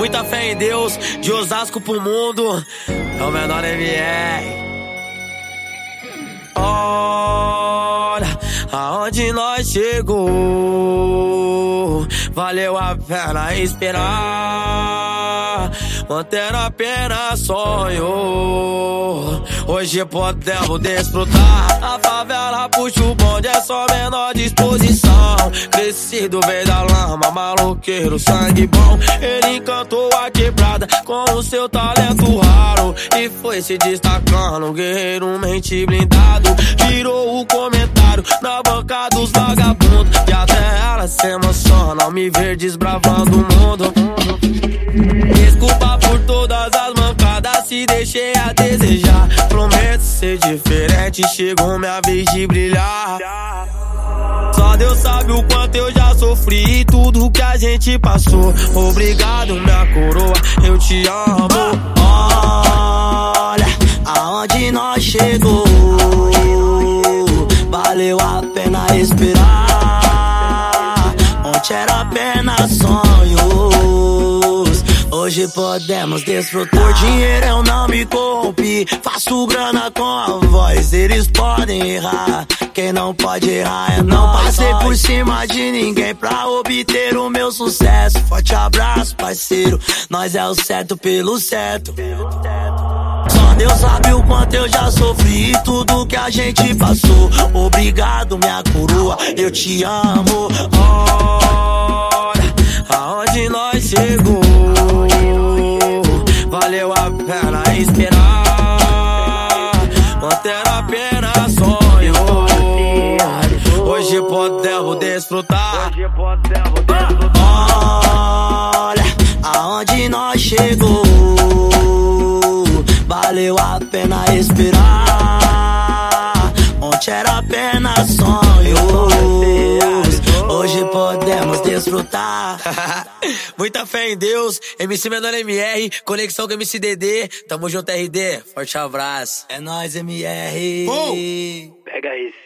muita fé em Deus, de Osasco pro mundo. É o menor MR. Olha aonde nós chegou. Valeu a pena esperar. Manter apenas sonho. Hoje podemos desfrutar. A favela puxa o bonde, é só menor disposição. Crescido veio da lama, maloqueiro, sangue bom. Ele encantou a quebrada com o seu talento raro. E foi se destacando, guerreiro, mente blindado. Virou o comentário na banca dos vagabundos. E até ela se emociona ao me ver desbravando o mundo. Desculpa por todas as mancadas, se deixei a desejar. Prometo ser diferente, chegou minha vez de brilhar. Deus sabe o quanto eu já sofri e tudo que a gente passou. Obrigado, minha coroa, eu te amo. Olha aonde nós chegou. Valeu a pena esperar. Ontem era apenas sonhos. Hoje podemos desfrutar. Por dinheiro eu não me corrompi. Faço grana com a voz. Eles podem errar. Quem não pode errar é não passei por cima de ninguém pra obter o meu sucesso. Forte abraço, parceiro. Nós é o certo pelo certo. Só Deus sabe o quanto eu já sofri e tudo que a gente passou. Obrigado, minha coroa, eu te amo. Olha aonde nós chegou. A esperar. Manter apenas sonho. Hoje podemos desfrutar. Olha aonde nós chegou. Valeu a pena esperar. Ontem era apenas sonhos. Muita fé em Deus, MC Menor MR, conexão com MC DD. Tamo junto, RD. Forte abraço. É nóis, MR. Pega esse.